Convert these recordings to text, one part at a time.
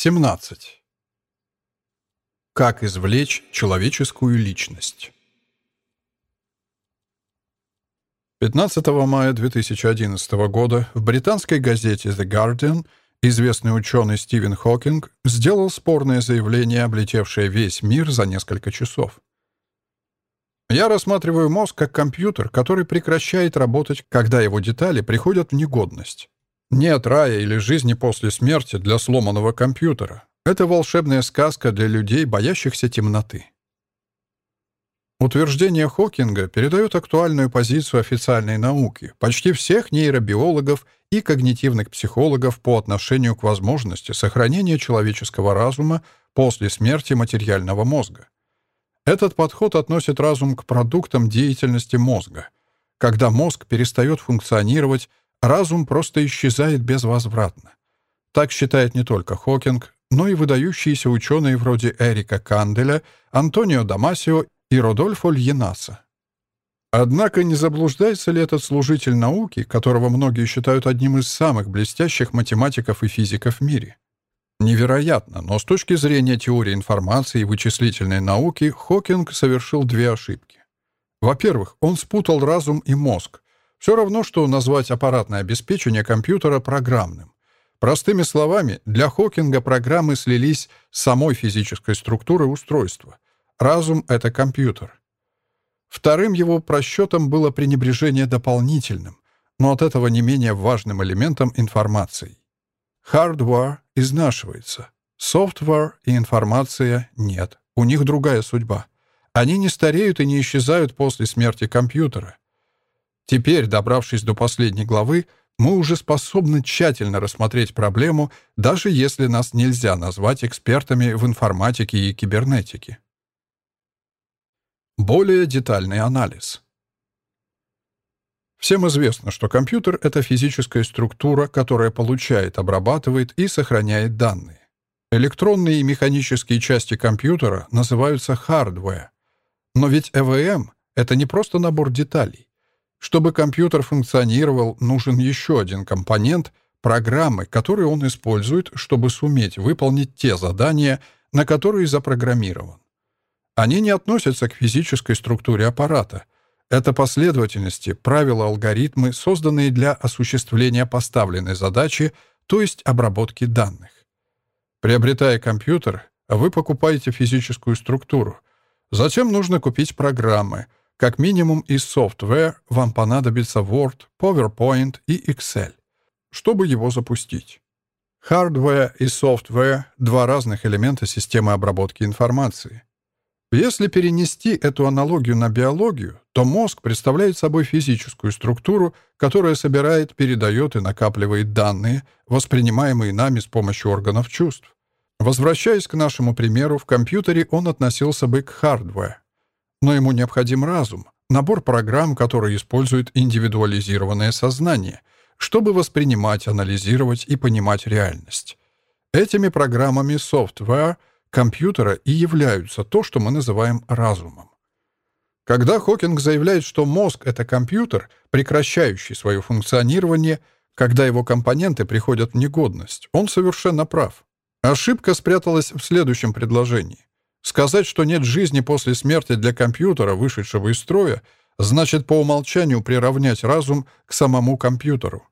17. Как извлечь человеческую личность? 15 мая 2011 года в британской газете The Guardian известный ученый Стивен Хокинг сделал спорное заявление, облетевшее весь мир за несколько часов. Я рассматриваю мозг как компьютер, который прекращает работать, когда его детали приходят в негодность. Нет рая или жизни после смерти для сломанного компьютера. Это волшебная сказка для людей, боящихся темноты. Утверждение Хокинга передает актуальную позицию официальной науки, почти всех нейробиологов и когнитивных психологов по отношению к возможности сохранения человеческого разума после смерти материального мозга. Этот подход относит разум к продуктам деятельности мозга. Когда мозг перестает функционировать, разум просто исчезает безвозвратно. Так считает не только Хокинг, но и выдающиеся ученые вроде Эрика Канделя, Антонио Дамасио и Родольфо Льенаса. Однако не заблуждается ли этот служитель науки, которого многие считают одним из самых блестящих математиков и физиков в мире? Невероятно, но с точки зрения теории информации и вычислительной науки Хокинг совершил две ошибки. Во-первых, он спутал разум и мозг, все равно, что назвать аппаратное обеспечение компьютера программным. Простыми словами, для Хокинга программы слились с самой физической структурой устройства. Разум — это компьютер. Вторым его просчетом было пренебрежение дополнительным, но от этого не менее важным элементом информации. Hardware изнашивается. Software и информация нет. У них другая судьба. Они не стареют и не исчезают после смерти компьютера. Теперь, добравшись до последней главы, мы уже способны тщательно рассмотреть проблему, даже если нас нельзя назвать экспертами в информатике и кибернетике. Более детальный анализ. Всем известно, что компьютер — это физическая структура, которая получает, обрабатывает и сохраняет данные. Электронные и механические части компьютера называются hardware. Но ведь ЭВМ — это не просто набор деталей. Чтобы компьютер функционировал, нужен еще один компонент — программы, которые он использует, чтобы суметь выполнить те задания, на которые запрограммирован. Они не относятся к физической структуре аппарата. Это последовательности, правила, алгоритмы, созданные для осуществления поставленной задачи, то есть обработки данных. Приобретая компьютер, вы покупаете физическую структуру. Затем нужно купить программы — как минимум из software вам понадобится Word, PowerPoint и Excel, чтобы его запустить. Hardware и software — два разных элемента системы обработки информации. Если перенести эту аналогию на биологию, то мозг представляет собой физическую структуру, которая собирает, передает и накапливает данные, воспринимаемые нами с помощью органов чувств. Возвращаясь к нашему примеру, в компьютере он относился бы к hardware — но ему необходим разум, набор программ, которые используют индивидуализированное сознание, чтобы воспринимать, анализировать и понимать реальность. Этими программами software компьютера и являются то, что мы называем разумом. Когда Хокинг заявляет, что мозг — это компьютер, прекращающий свое функционирование, когда его компоненты приходят в негодность, он совершенно прав. Ошибка спряталась в следующем предложении. Сказать, что нет жизни после смерти для компьютера, вышедшего из строя, значит по умолчанию приравнять разум к самому компьютеру.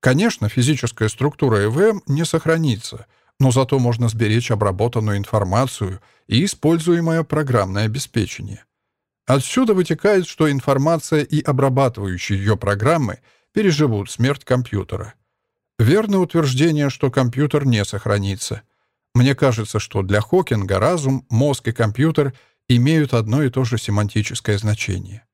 Конечно, физическая структура ЭВМ не сохранится, но зато можно сберечь обработанную информацию и используемое программное обеспечение. Отсюда вытекает, что информация и обрабатывающие ее программы переживут смерть компьютера. Верное утверждение, что компьютер не сохранится. Мне кажется, что для Хокинга разум, мозг и компьютер имеют одно и то же семантическое значение.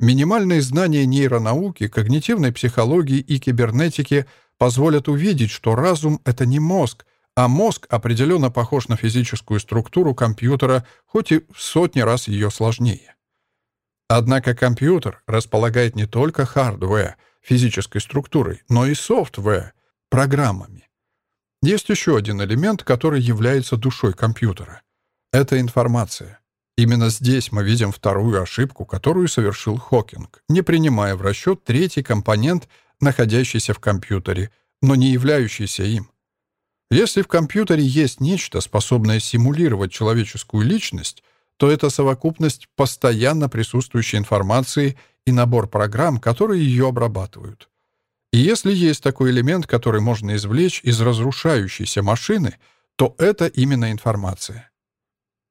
Минимальные знания нейронауки, когнитивной психологии и кибернетики позволят увидеть, что разум — это не мозг, а мозг определенно похож на физическую структуру компьютера, хоть и в сотни раз ее сложнее. Однако компьютер располагает не только hardware, физической структурой, но и software, программами. Есть еще один элемент, который является душой компьютера. Это информация. Именно здесь мы видим вторую ошибку, которую совершил Хокинг, не принимая в расчет третий компонент, находящийся в компьютере, но не являющийся им. Если в компьютере есть нечто, способное симулировать человеческую личность, то это совокупность постоянно присутствующей информации и набор программ, которые ее обрабатывают. И если есть такой элемент, который можно извлечь из разрушающейся машины, то это именно информация.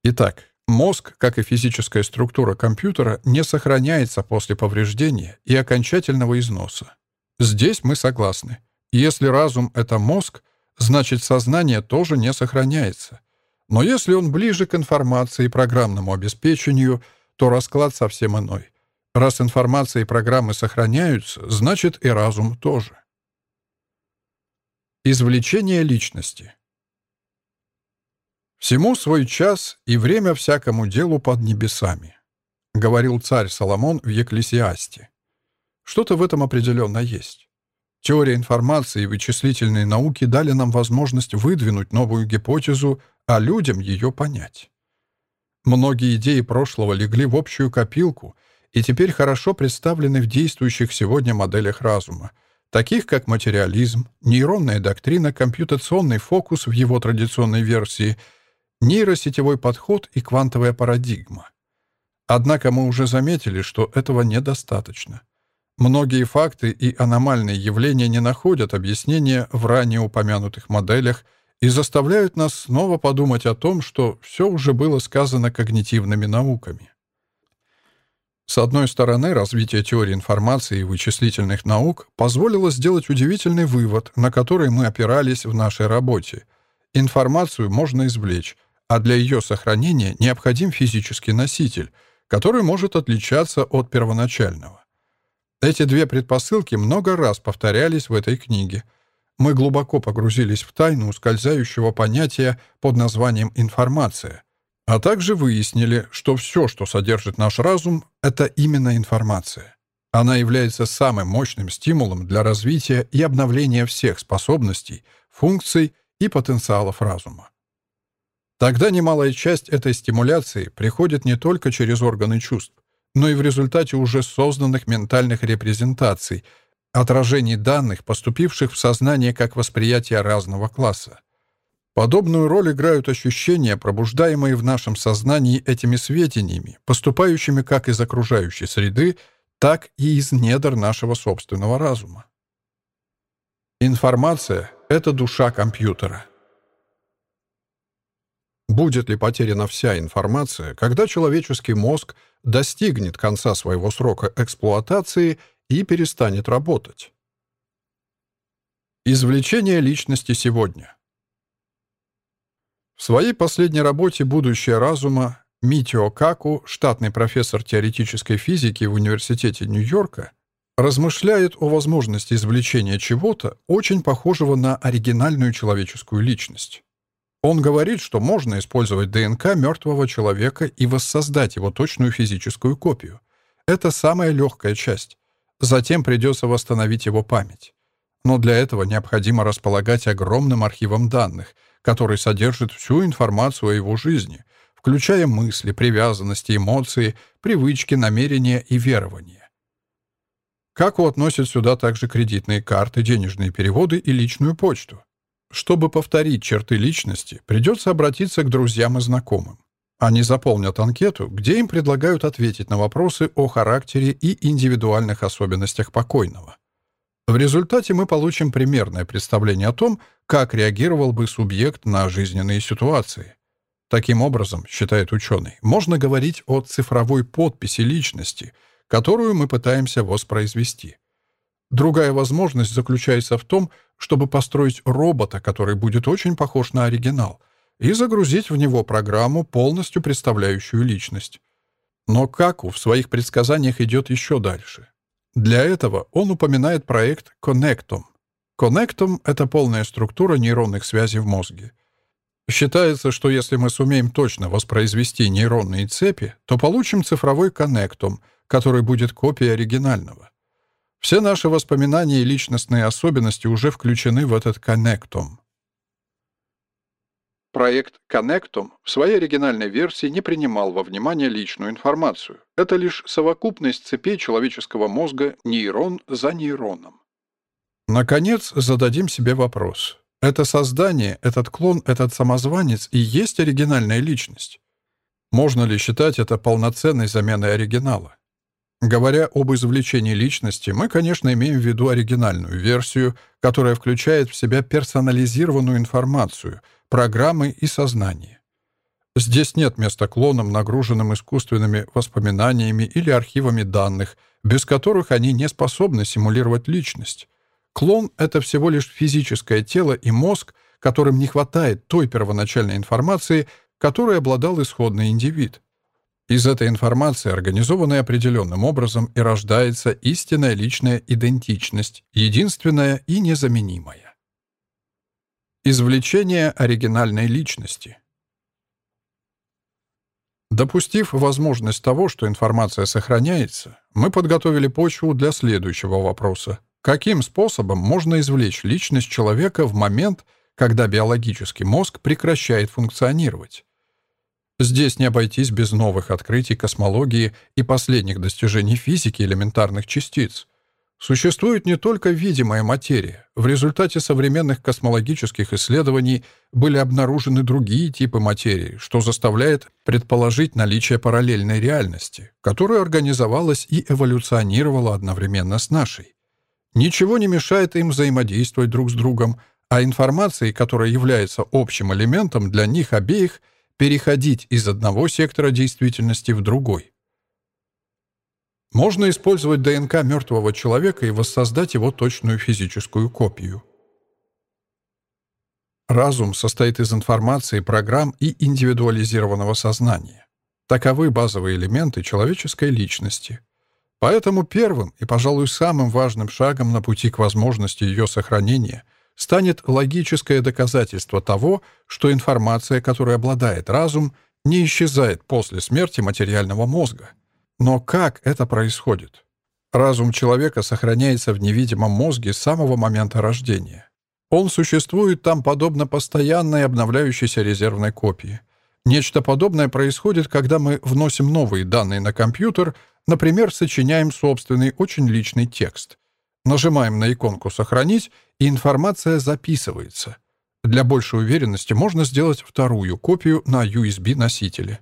Итак, мозг, как и физическая структура компьютера, не сохраняется после повреждения и окончательного износа. Здесь мы согласны. Если разум — это мозг, значит сознание тоже не сохраняется. Но если он ближе к информации и программному обеспечению, то расклад совсем иной. Раз информация и программы сохраняются, значит и разум тоже. Извлечение личности. «Всему свой час и время всякому делу под небесами», — говорил царь Соломон в Екклесиасте. Что-то в этом определенно есть. Теория информации и вычислительные науки дали нам возможность выдвинуть новую гипотезу, а людям ее понять. Многие идеи прошлого легли в общую копилку — и теперь хорошо представлены в действующих сегодня моделях разума, таких как материализм, нейронная доктрина, компьютационный фокус в его традиционной версии, нейросетевой подход и квантовая парадигма. Однако мы уже заметили, что этого недостаточно. Многие факты и аномальные явления не находят объяснения в ранее упомянутых моделях и заставляют нас снова подумать о том, что все уже было сказано когнитивными науками. С одной стороны, развитие теории информации и вычислительных наук позволило сделать удивительный вывод, на который мы опирались в нашей работе. Информацию можно извлечь, а для ее сохранения необходим физический носитель, который может отличаться от первоначального. Эти две предпосылки много раз повторялись в этой книге. Мы глубоко погрузились в тайну ускользающего понятия под названием «информация», а также выяснили, что все, что содержит наш разум, это именно информация. Она является самым мощным стимулом для развития и обновления всех способностей, функций и потенциалов разума. Тогда немалая часть этой стимуляции приходит не только через органы чувств, но и в результате уже созданных ментальных репрезентаций, отражений данных, поступивших в сознание как восприятие разного класса. Подобную роль играют ощущения, пробуждаемые в нашем сознании этими сведениями, поступающими как из окружающей среды, так и из недр нашего собственного разума. Информация — это душа компьютера. Будет ли потеряна вся информация, когда человеческий мозг достигнет конца своего срока эксплуатации и перестанет работать? Извлечение личности сегодня — в своей последней работе «Будущее разума» Митио Каку, штатный профессор теоретической физики в Университете Нью-Йорка, размышляет о возможности извлечения чего-то, очень похожего на оригинальную человеческую личность. Он говорит, что можно использовать ДНК мертвого человека и воссоздать его точную физическую копию. Это самая легкая часть. Затем придется восстановить его память. Но для этого необходимо располагать огромным архивом данных — который содержит всю информацию о его жизни, включая мысли, привязанности, эмоции, привычки, намерения и верования. Каку относят сюда также кредитные карты, денежные переводы и личную почту. Чтобы повторить черты личности, придется обратиться к друзьям и знакомым. Они заполнят анкету, где им предлагают ответить на вопросы о характере и индивидуальных особенностях покойного. В результате мы получим примерное представление о том, как реагировал бы субъект на жизненные ситуации. Таким образом, считает ученый, можно говорить о цифровой подписи личности, которую мы пытаемся воспроизвести. Другая возможность заключается в том, чтобы построить робота, который будет очень похож на оригинал, и загрузить в него программу, полностью представляющую личность. Но Каку в своих предсказаниях идет еще дальше. Для этого он упоминает проект Connectum, Коннектум — это полная структура нейронных связей в мозге. Считается, что если мы сумеем точно воспроизвести нейронные цепи, то получим цифровой коннектум, который будет копией оригинального. Все наши воспоминания и личностные особенности уже включены в этот коннектум. Проект Connectum в своей оригинальной версии не принимал во внимание личную информацию. Это лишь совокупность цепей человеческого мозга нейрон за нейроном. Наконец, зададим себе вопрос. Это создание, этот клон, этот самозванец и есть оригинальная личность. Можно ли считать это полноценной заменой оригинала? Говоря об извлечении личности, мы, конечно, имеем в виду оригинальную версию, которая включает в себя персонализированную информацию, программы и сознание. Здесь нет места клонам, нагруженным искусственными воспоминаниями или архивами данных, без которых они не способны симулировать личность. Клон — это всего лишь физическое тело и мозг, которым не хватает той первоначальной информации, которой обладал исходный индивид. Из этой информации, организованной определенным образом, и рождается истинная личная идентичность, единственная и незаменимая. Извлечение оригинальной личности. Допустив возможность того, что информация сохраняется, мы подготовили почву для следующего вопроса. Каким способом можно извлечь личность человека в момент, когда биологический мозг прекращает функционировать? Здесь не обойтись без новых открытий космологии и последних достижений физики элементарных частиц. Существует не только видимая материя. В результате современных космологических исследований были обнаружены другие типы материи, что заставляет предположить наличие параллельной реальности, которая организовалась и эволюционировала одновременно с нашей. Ничего не мешает им взаимодействовать друг с другом, а информацией, которая является общим элементом для них обеих, переходить из одного сектора действительности в другой. Можно использовать ДНК мертвого человека и воссоздать его точную физическую копию. Разум состоит из информации, программ и индивидуализированного сознания. Таковы базовые элементы человеческой личности. Поэтому первым и, пожалуй, самым важным шагом на пути к возможности ее сохранения станет логическое доказательство того, что информация, которой обладает разум, не исчезает после смерти материального мозга — но как это происходит? Разум человека сохраняется в невидимом мозге с самого момента рождения. Он существует там подобно постоянной обновляющейся резервной копии. Нечто подобное происходит, когда мы вносим новые данные на компьютер, например, сочиняем собственный очень личный текст. Нажимаем на иконку «Сохранить», и информация записывается. Для большей уверенности можно сделать вторую копию на USB-носителе.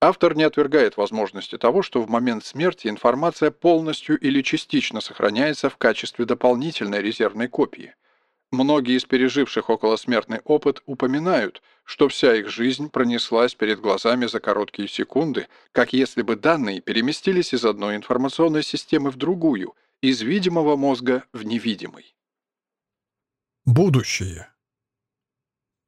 Автор не отвергает возможности того, что в момент смерти информация полностью или частично сохраняется в качестве дополнительной резервной копии. Многие из переживших околосмертный опыт упоминают, что вся их жизнь пронеслась перед глазами за короткие секунды, как если бы данные переместились из одной информационной системы в другую, из видимого мозга в невидимый. Будущее.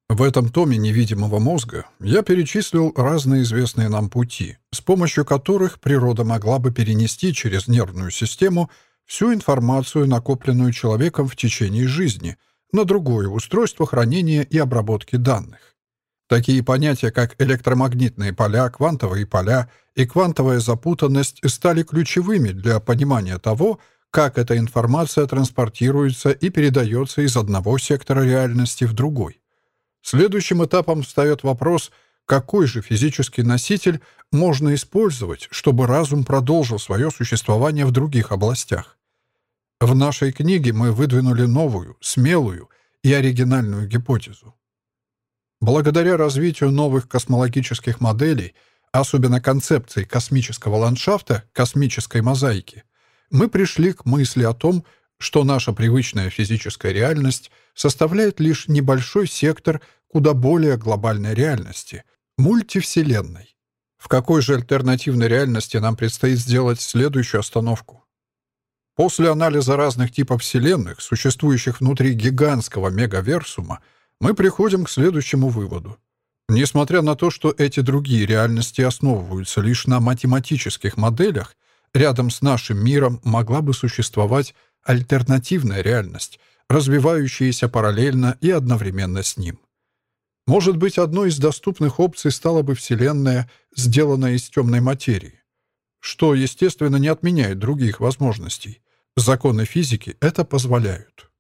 В этом томе невидимого мозга я перечислил разные известные нам пути, с помощью которых природа могла бы перенести через нервную систему всю информацию, накопленную человеком в течение жизни, на другое устройство хранения и обработки данных. Такие понятия, как электромагнитные поля, квантовые поля и квантовая запутанность стали ключевыми для понимания того, как эта информация транспортируется и передается из одного сектора реальности в другой. Следующим этапом встает вопрос, какой же физический носитель можно использовать, чтобы разум продолжил свое существование в других областях. В нашей книге мы выдвинули новую, смелую и оригинальную гипотезу. Благодаря развитию новых космологических моделей, особенно концепции космического ландшафта, космической мозаики, мы пришли к мысли о том, что наша привычная физическая реальность составляет лишь небольшой сектор куда более глобальной реальности — мультивселенной. В какой же альтернативной реальности нам предстоит сделать следующую остановку? После анализа разных типов вселенных, существующих внутри гигантского мегаверсума, мы приходим к следующему выводу. Несмотря на то, что эти другие реальности основываются лишь на математических моделях, рядом с нашим миром могла бы существовать альтернативная реальность, развивающаяся параллельно и одновременно с ним. Может быть, одной из доступных опций стала бы Вселенная, сделанная из темной материи, что, естественно, не отменяет других возможностей. Законы физики это позволяют.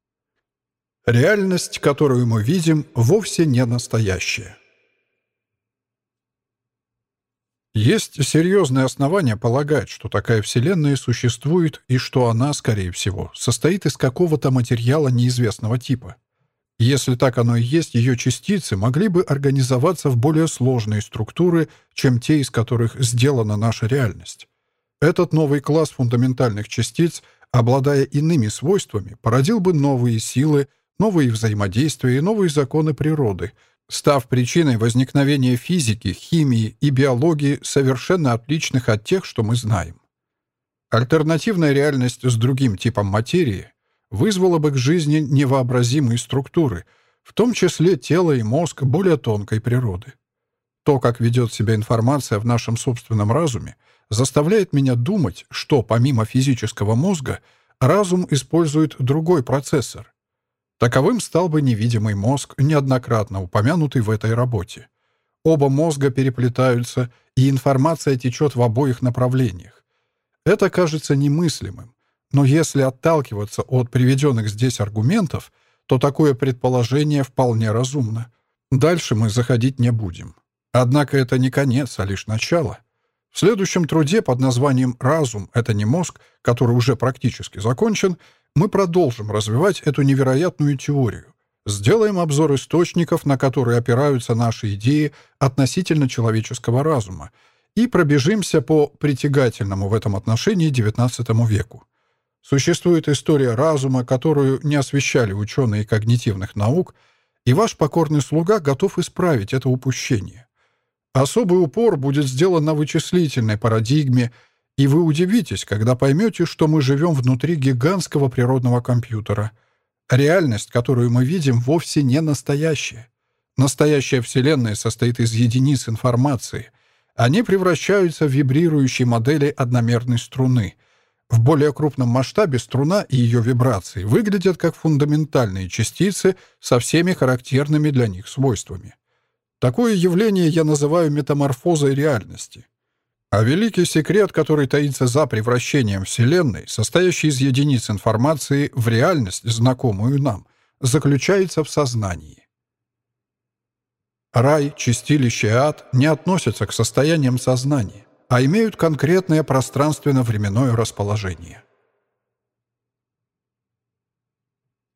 Реальность, которую мы видим, вовсе не настоящая. Есть серьезные основания полагать, что такая Вселенная существует и что она, скорее всего, состоит из какого-то материала неизвестного типа — Если так оно и есть, ее частицы могли бы организоваться в более сложные структуры, чем те, из которых сделана наша реальность. Этот новый класс фундаментальных частиц, обладая иными свойствами, породил бы новые силы, новые взаимодействия и новые законы природы, став причиной возникновения физики, химии и биологии, совершенно отличных от тех, что мы знаем. Альтернативная реальность с другим типом материи вызвала бы к жизни невообразимые структуры, в том числе тело и мозг более тонкой природы. То, как ведет себя информация в нашем собственном разуме, заставляет меня думать, что помимо физического мозга разум использует другой процессор. Таковым стал бы невидимый мозг, неоднократно упомянутый в этой работе. Оба мозга переплетаются, и информация течет в обоих направлениях. Это кажется немыслимым, но если отталкиваться от приведенных здесь аргументов, то такое предположение вполне разумно. Дальше мы заходить не будем. Однако это не конец, а лишь начало. В следующем труде под названием «Разум — это не мозг», который уже практически закончен, мы продолжим развивать эту невероятную теорию. Сделаем обзор источников, на которые опираются наши идеи относительно человеческого разума, и пробежимся по притягательному в этом отношении XIX веку. Существует история разума, которую не освещали ученые когнитивных наук, и ваш покорный слуга готов исправить это упущение. Особый упор будет сделан на вычислительной парадигме, и вы удивитесь, когда поймете, что мы живем внутри гигантского природного компьютера. Реальность, которую мы видим, вовсе не настоящая. Настоящая Вселенная состоит из единиц информации, они превращаются в вибрирующие модели одномерной струны. В более крупном масштабе струна и ее вибрации выглядят как фундаментальные частицы со всеми характерными для них свойствами. Такое явление я называю метаморфозой реальности. А великий секрет, который таится за превращением Вселенной, состоящей из единиц информации, в реальность, знакомую нам, заключается в сознании. Рай, чистилище и ад не относятся к состояниям сознания, а имеют конкретное пространственно-временное расположение.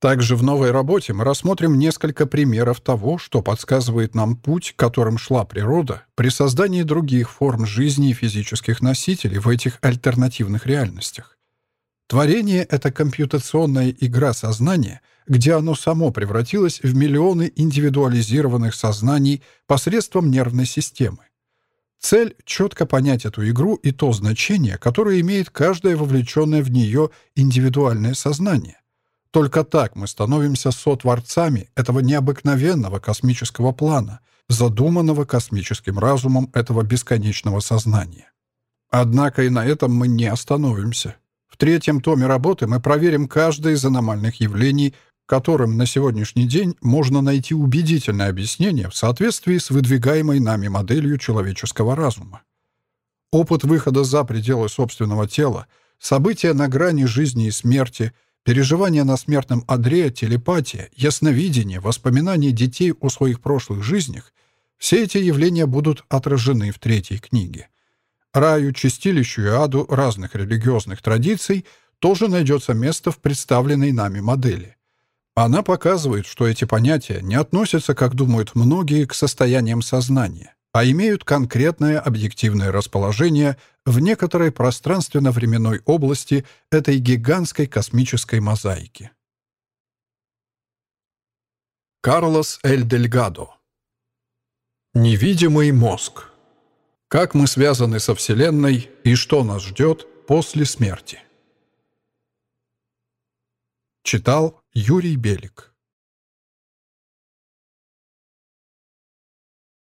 Также в новой работе мы рассмотрим несколько примеров того, что подсказывает нам путь, которым шла природа при создании других форм жизни и физических носителей в этих альтернативных реальностях. Творение — это компьютационная игра сознания, где оно само превратилось в миллионы индивидуализированных сознаний посредством нервной системы. Цель — четко понять эту игру и то значение, которое имеет каждое вовлеченное в нее индивидуальное сознание. Только так мы становимся сотворцами этого необыкновенного космического плана, задуманного космическим разумом этого бесконечного сознания. Однако и на этом мы не остановимся. В третьем томе работы мы проверим каждое из аномальных явлений, которым на сегодняшний день можно найти убедительное объяснение в соответствии с выдвигаемой нами моделью человеческого разума. Опыт выхода за пределы собственного тела, события на грани жизни и смерти, переживания на смертном одре, телепатия, ясновидение, воспоминания детей о своих прошлых жизнях — все эти явления будут отражены в третьей книге — Раю, чистилищу и аду разных религиозных традиций тоже найдется место в представленной нами модели. Она показывает, что эти понятия не относятся, как думают многие, к состояниям сознания, а имеют конкретное объективное расположение в некоторой пространственно-временной области этой гигантской космической мозаики. Карлос Эль Дельгадо Невидимый мозг как мы связаны со Вселенной и что нас ждет после смерти. Читал Юрий Белик